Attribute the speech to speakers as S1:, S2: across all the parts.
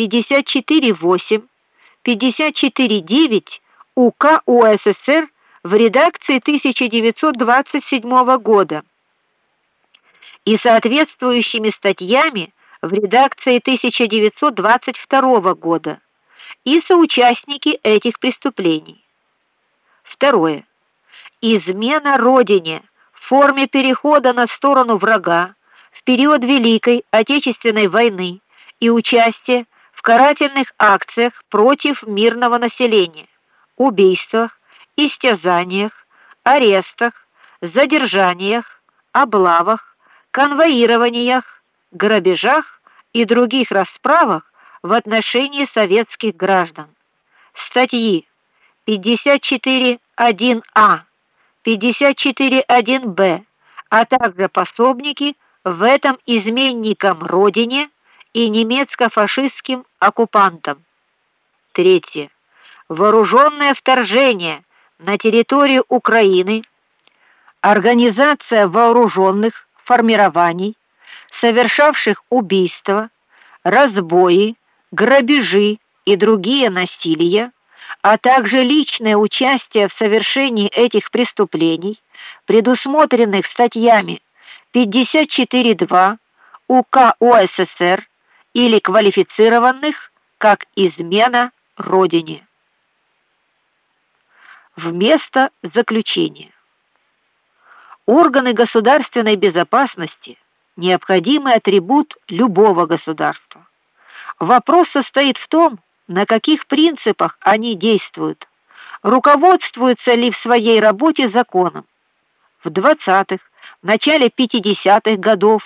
S1: 54.8, 54.9 УК УССР в редакции 1927 года и соответствующими статьями в редакции 1922 года и соучастники этих преступлений. Второе. Измена родине в форме перехода на сторону врага в период Великой Отечественной войны и участие в карательных акциях против мирного населения, убийствах, истязаниях, арестах, задержаниях, облавах, конвоированиях, грабежах и других расправах в отношении советских граждан. Статьи 54.1а, 54.1б, а также пособники в этом изменникам родине и немецко-фашистским оккупантам. Третье. Вооруженное вторжение на территорию Украины, организация вооруженных формирований, совершавших убийства, разбои, грабежи и другие насилия, а также личное участие в совершении этих преступлений, предусмотренных статьями 54.2 УК УССР или квалифицированных как измена родине. Вместо заключения. Органы государственной безопасности необходимый атрибут любого государства. Вопрос состоит в том, на каких принципах они действуют. Руководствуются ли в своей работе законом? В 20-х, начале 50-х годов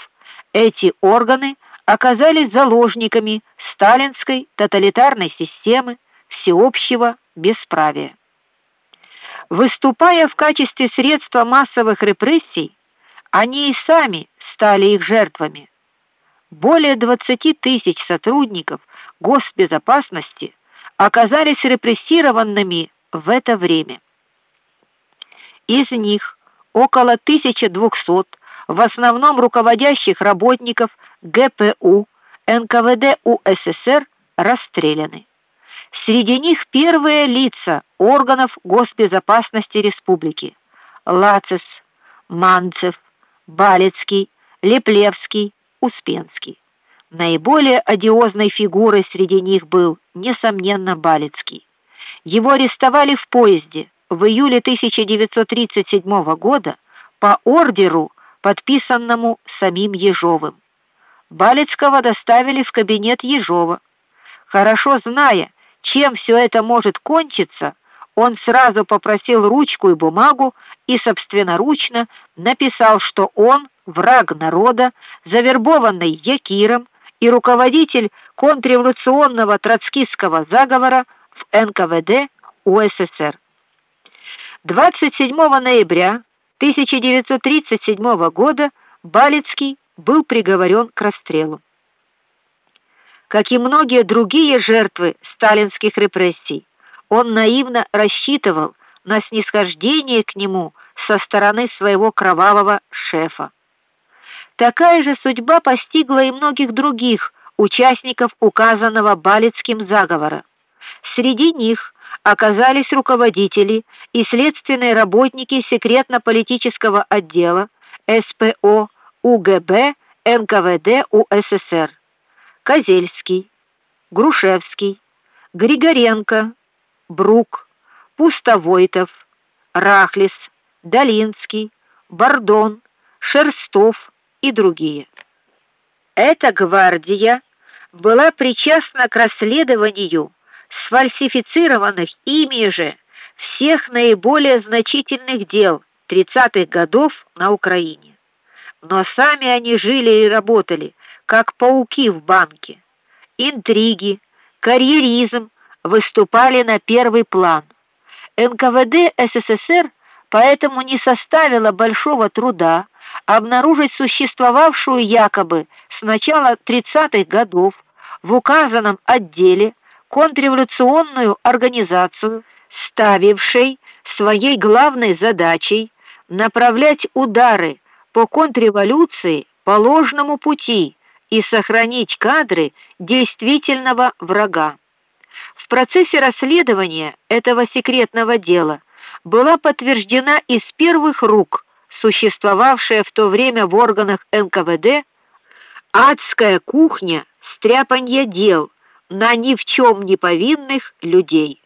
S1: эти органы оказались заложниками сталинской тоталитарной системы всеобщего бесправия. Выступая в качестве средства массовых репрессий, они и сами стали их жертвами. Более 20 тысяч сотрудников госбезопасности оказались репрессированными в это время. Из них около 1200 в основном руководящих работников ГПУ, НКВД УССР расстреляны. Среди них первые лица органов госбезопасности республики: Лацис, Манцев, Балецкий, Леплевский, Успенский. Наиболее одиозной фигурой среди них был несомненно Балецкий. Его арестовали в поезде в июле 1937 года по ордеру, подписанному самим Ежовым. Балецкого доставили в кабинет Ежова. Хорошо зная, чем все это может кончиться, он сразу попросил ручку и бумагу и собственноручно написал, что он враг народа, завербованный Якиром и руководитель контрреволюционного троцкистского заговора в НКВД УССР. 27 ноября 1937 года Балицкий был приговорен к расстрелу. Как и многие другие жертвы сталинских репрессий, он наивно рассчитывал на снисхождение к нему со стороны своего кровавого шефа. Такая же судьба постигла и многих других участников указанного Балицким заговора. Среди них оказались руководители и следственные работники секретно-политического отдела СПО УГБ НКВД УССР. Козельский, Грушевский, Григоренко, Брук, Пустовойтов, Рахлис, Долинский, Бордон, Шерстов и другие. Эта гвардия была причастна к расследованию сфальсифицированных ими же всех наиболее значительных дел 30-х годов на Украине. Но сами они жили и работали как пауки в банке. Интриги, карьеризм выступали на первый план. НКВД СССР поэтому не составило большого труда обнаружить существовавшую якобы с начала 30-х годов в указанном отделе контрреволюционную организацию, ставившей своей главной задачей направлять удары по контрреволюции по ложному пути и сохранить кадры действительного врага. В процессе расследования этого секретного дела была подтверждена из первых рук существовавшая в то время в органах НКВД адская кухня стряпанья дел на ни в чем не повинных людей.